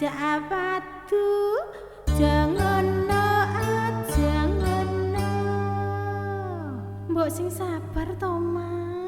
aja watu jangan no ah, aja ngono mbok sing sabar to mah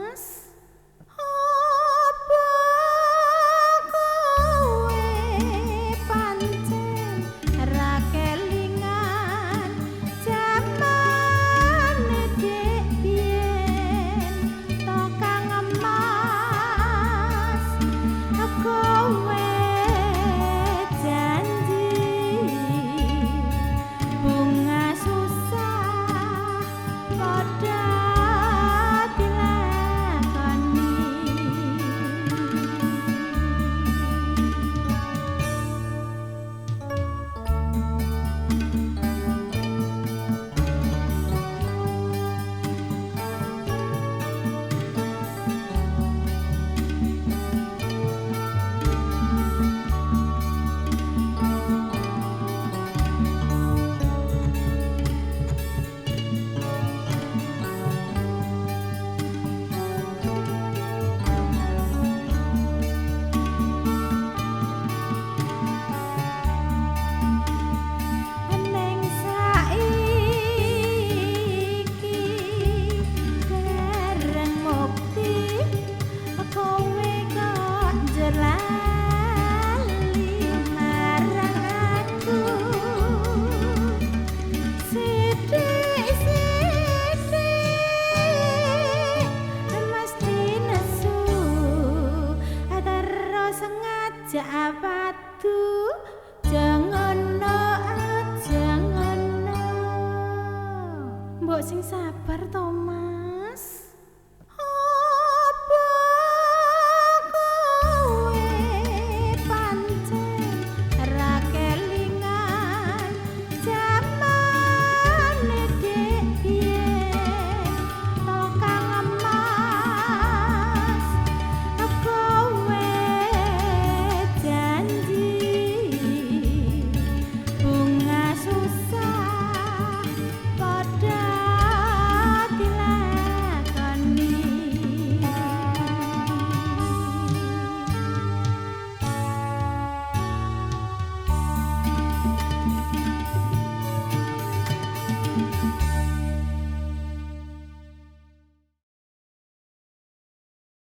xin chào, pardon.